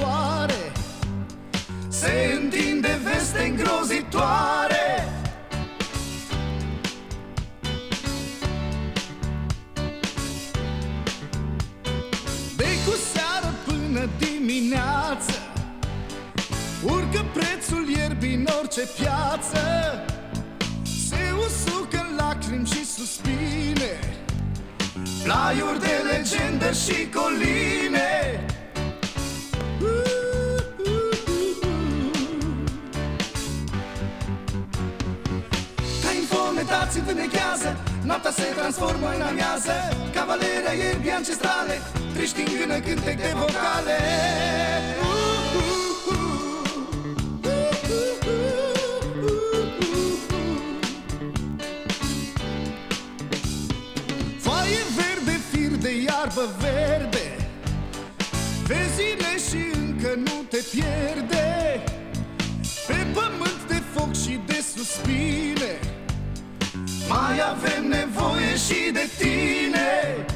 pace și răcoare Se întinde veste îngrozitoare. De cu seară până dimineață Urcă prețul ierbii în orice piață. Se usucă în lacrimi și suspine Plaiuri de legendă și coline infometați întunechează Noaptea se transformă în amiază. Cavaleria ierbii ancestrale Triști în gână cântec de vocale. Foaie verde, fir de iarbă verde. Vezile și încă nu te pierde. Pe pământ de foc și de suspine Mai avem nevoie și de tine.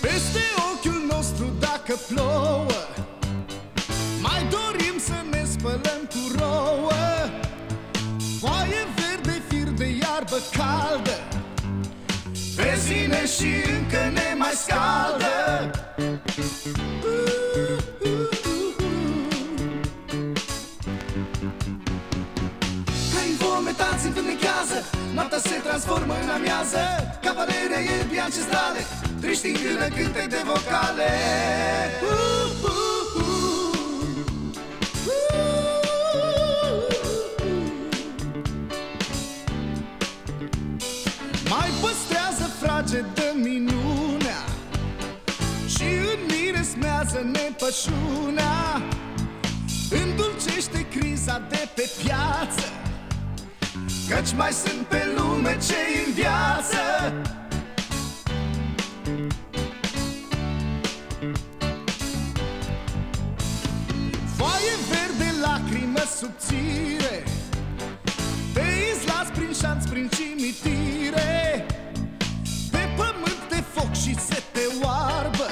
Peste ochiul nostru dacă plouă Mai dorim să ne spălăm cu rouă. Foaie verde, fir de iarbă caldă Pe zine și încă ne mai scaldă Noaptea se transformă în amiază Cavaleria ierbii ancestrale. Triști în gână cântec de vocale. Uh, uh, Mai păstrează fragedă minunea. Și în mire smează nepășunea. Îndulcește criza de pe piață Căci mai sunt pe lume cei în viață. Foaie verde, lacrimă subțire. Te izlați prin șanț, prin cimitire. Pe pământ de foc și se te oarbă.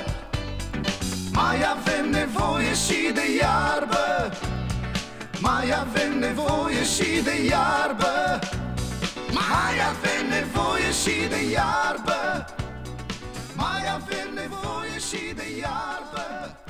Mai avem nevoie și de iarbă Mai avem nevoie și de iarbă. Mai avem nevoie și de iarbă. Mai avem nevoie și de iarbă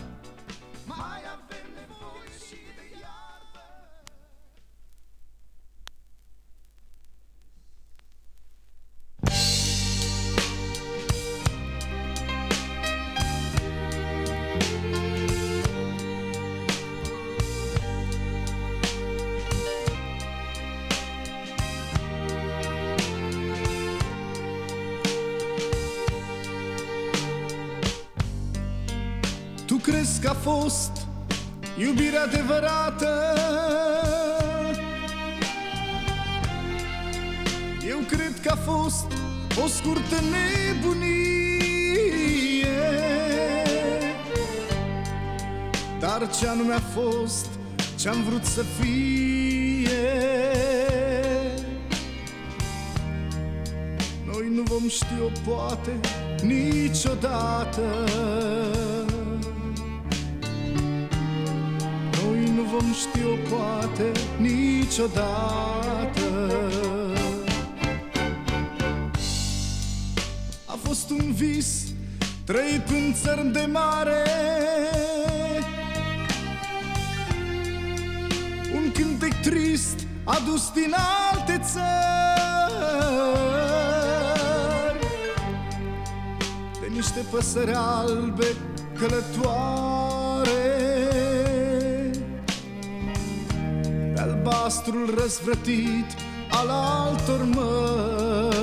crezi că a fost iubire adevărată? Eu cred că a fost o scurtă nebunie. Dar ce anume a fost ce-am vrut să fie. Noi nu vom ști-o poate niciodată vom ști-o poate niciodată. A fost un vis trăit în țări de mare. Un cântec trist adus din alte țări. De niște păsări albe călătoare Pe albastrul răzvrătit al altor mări.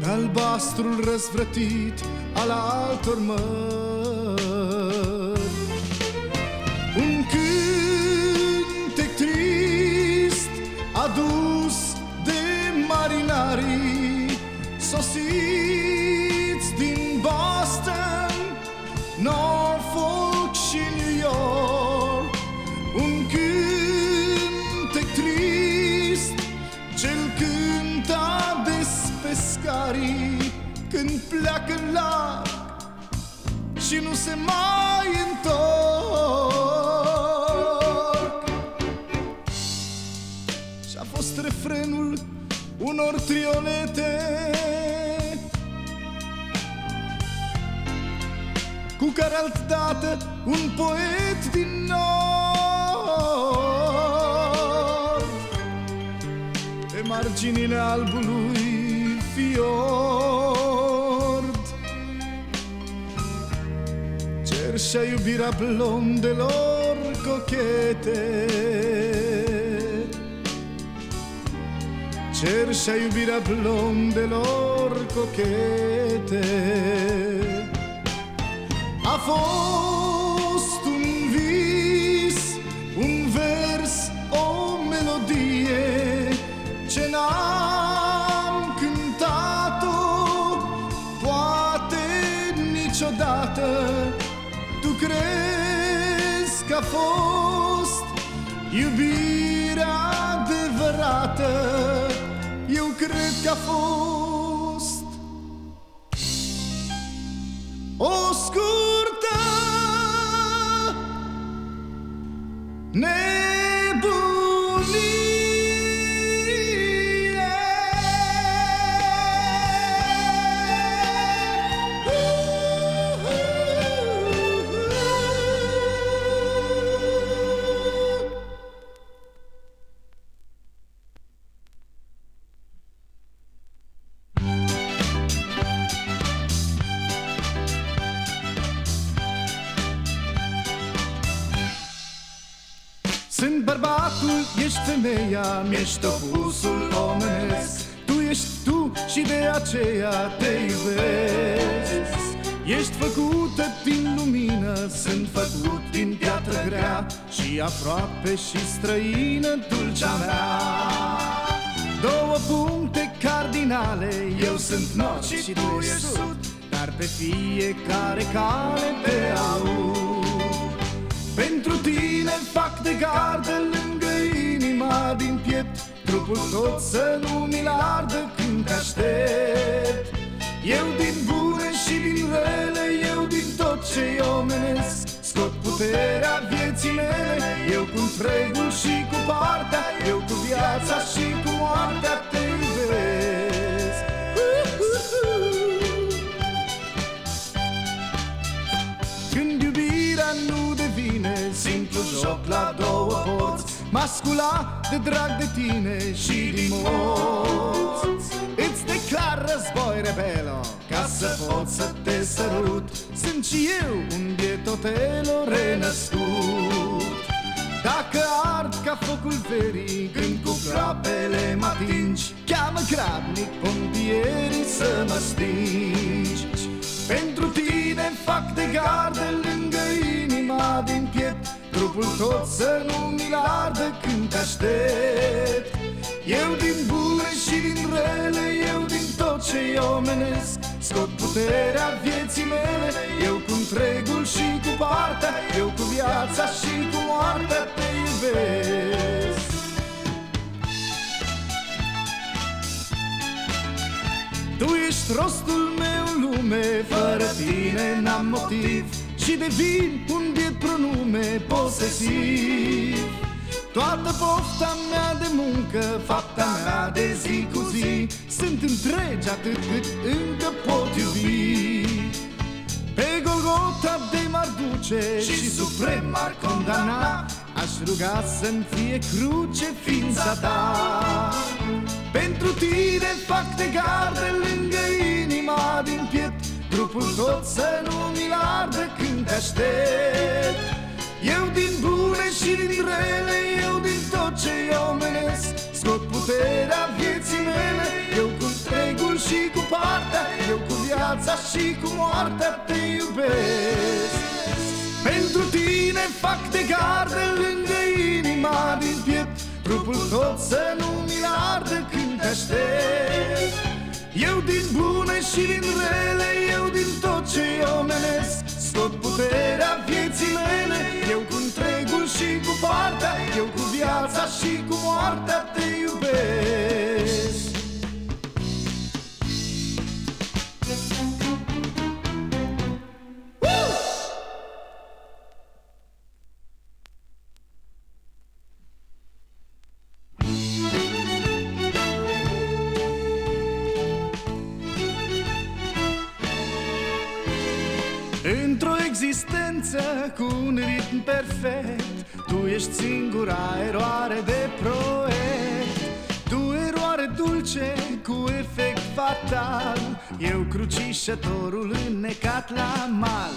Pe albastrul răzvrătit al altor mări. Un cântec trist adus de marinarii Sosiți Și nu se mai întorc. Și-a fost refrenul unor trionete Cu care altădată un poet din nord Pe marginile albului fiord Cerșea iubirea blondelor cochete Cerșea iubirea blondelor cochete iubirea adevărată Eu cred că a fost o scurtă nebunie Sunt bărbatul, ești femeia, mi-ești opusul omenesc Tu ești tu și de aceea te iubesc. Ești făcută din lumină, sunt făcut din piatră grea Și aproape și străină, dulcea mea. Două puncte cardinale, eu sunt nord și tu ești sud Dar pe fiecare cale te aud. Pentru tine fac de gardă lângă inima din piept Trupul tot să nu mi-l ardă când te aștept. Eu din bune și din rele, eu din tot ce omenesc Scot puterea vieții mele, eu cu întregul și cu partea Eu cu viața și cu moartea te iubesc. Când iubirea nu devine simplu joc la două porți Mascula de drag de tine și din morți. Îți declar război rebelo ca să pot să te sărut. Sunt și eu un bietotelo renăscut. Dacă ard ca focul verii Când cu groapele mă atingi. Cheamă grabnic pompierii să mă stingi. Pentru tine fac de gardă lângă inima din piept Trupul tot să nu mi-l ardă când te aștept. Eu din bune și din rele, eu din tot ce omenesc Scot puterea vieții mele, eu cu întregul și cu partea Eu cu viața și cu moartea te iubesc. Tu ești rostul meu în lume, fără tine n-am motiv. Și devin un biet pronume posesiv. Toată pofta mea de muncă, fapta mea de zi cu zi Sunt întregi atât cât încă pot iubi. Pe Golgota de m-ar duce și suprem m-ar condamna. Aș ruga să-mi fie cruce ființa ta. Pentru tine fac de gardă lângă inima din piept Trupul tot să nu mi-l ardă când te aștept. Eu din bune și din rele, eu din tot ce omenesc. Scot puterea vieții mele, eu cu întregul și cu partea Eu cu viața și cu moartea te iubesc. Pentru tine fac de gardă lângă inima din piept. Trupul tot să nu mi-l ardă când te aștept Eu din bune și din rele, eu din tot ce omenesc. Scot puterea vieții mele, eu cu întregul și cu partea Eu cu viața și cu moartea te iubesc existență cu un ritm perfect. Tu ești singura eroare de proiect. Tu eroare dulce cu efect fatal. Eu crucișătorul înnecat la mal.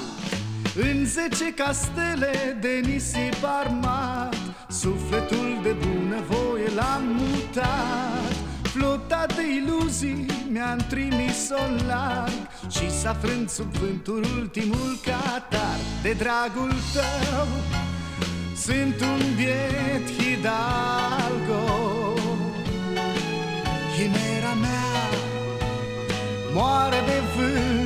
În zece castele de nisip armat Sufletul de bunăvoie l-am mutat Flota de iluzii mi-am trimis-o larg Și s-a frânt sub vântul ultimul catar. De dragul tău sunt un biet hidalgo. Chimera mea moare de vânt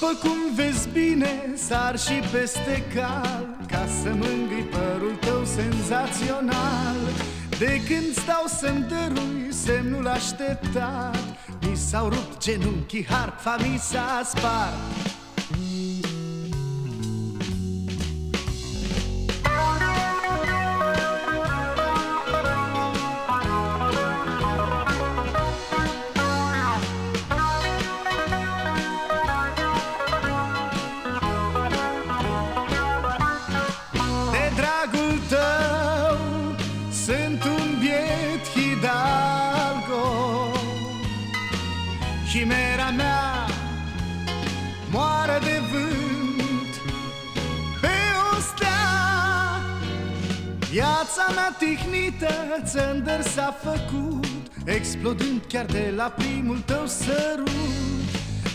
După cum vezi bine, sar și peste cal Ca să mângâi părul tău senzațional. De când stau să-mi dărui semnul așteptat Mi s-au rupt genunchii, harpa mi s-a spart Viața mea tihnită țândăr s-a făcut Explodând chiar de la primul tău sărut.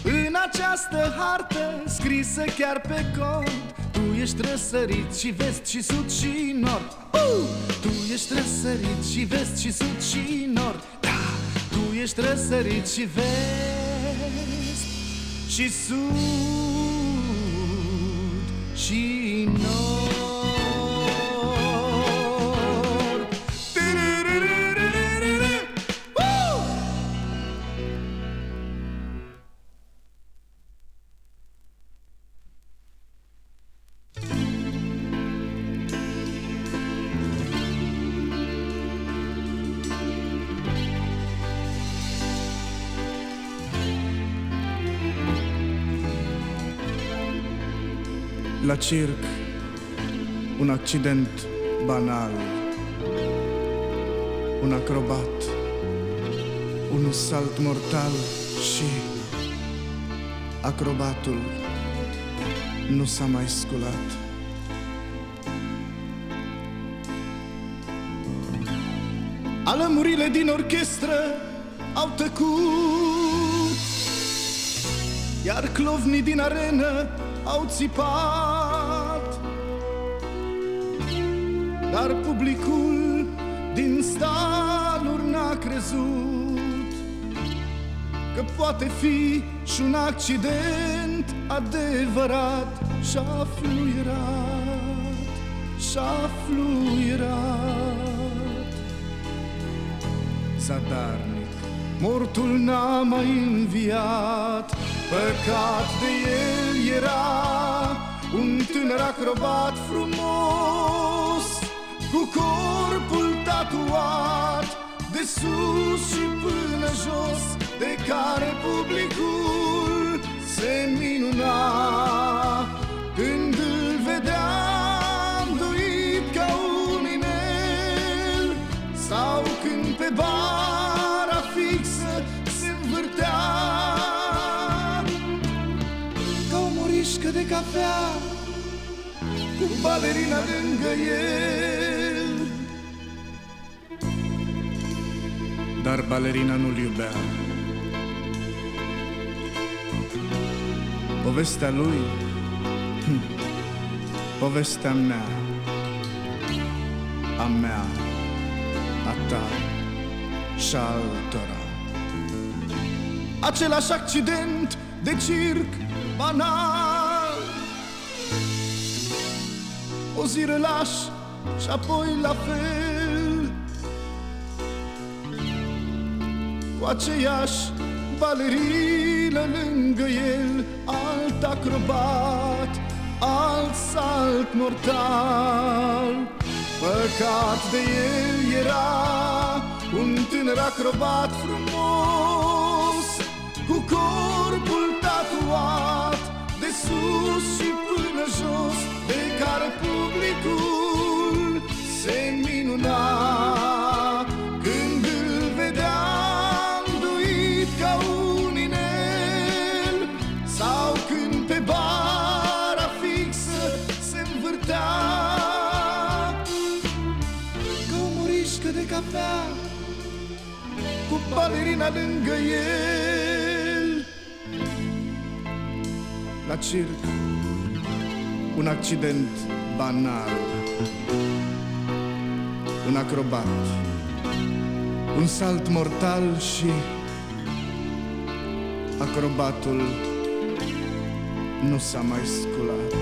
În această hartă scrisă chiar pe cont Tu ești răsărit și vest și sud și nord. Uh! Tu ești răsărit și vest și sud și nord. Ești răsărit și vest și sud și nord La circ, un accident banal, un acrobat, un salt mortal și acrobatul nu s-a mai sculat. Alămurile din orchestră au tăcut Iar clovnii din arenă au țipat. Dar publicul din staluri n-a crezut Că poate fi și un accident adevărat. Și-a fluierat, și-a fluierat. Zadarnic, mortul n-a mai înviat Păcat de el era un tânăr acrobat frumos Cu corpul tatuat de sus și până jos De care publicul se minuna. Când îl vedea îndoit ca un inel Sau când pe bara cafea Cu balerina lângă el. Dar balerina nu-l iubea. Povestea lui hm, Povestea mea A mea A ta Și altora. Același accident de circ banal O zi relaș și apoi la fel. Cu aceeași balerină lângă el Alt acrobat, alt salt mortal. Păcat de el era un tânăr acrobat frumos Cu corpul balerina lângă el. La circ Un accident banal Un acrobat Un salt mortal și Acrobatul nu s-a mai sculat